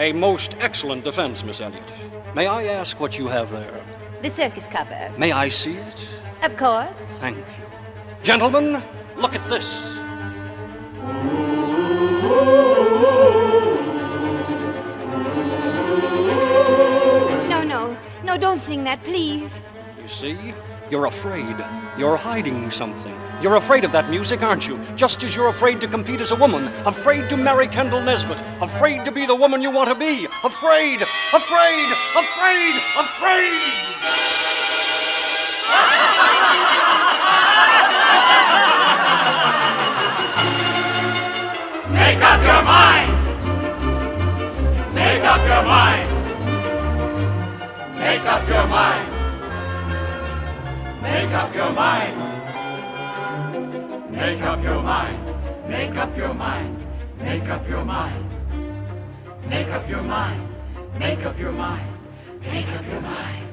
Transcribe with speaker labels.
Speaker 1: A most excellent defense, Miss Elliott. May I ask what you have there?
Speaker 2: The circus cover.
Speaker 1: May I see it?
Speaker 2: Of course.
Speaker 1: Thank you. Gentlemen, look at this.
Speaker 2: No, no. No, don't sing that, please.
Speaker 1: See? You're afraid. You're hiding something. You're afraid of that music, aren't you? Just as you're afraid to compete as a woman, afraid to marry Kendall Nesbitt, afraid to be the woman you want to be, afraid, afraid, afraid, afraid!
Speaker 3: Make up your mind. Make up your mind. Make up your mind. Make up your mind. Make up your mind. Make up your mind. Make up your mind. Make up your mind. Make up your mind. Make up your mind.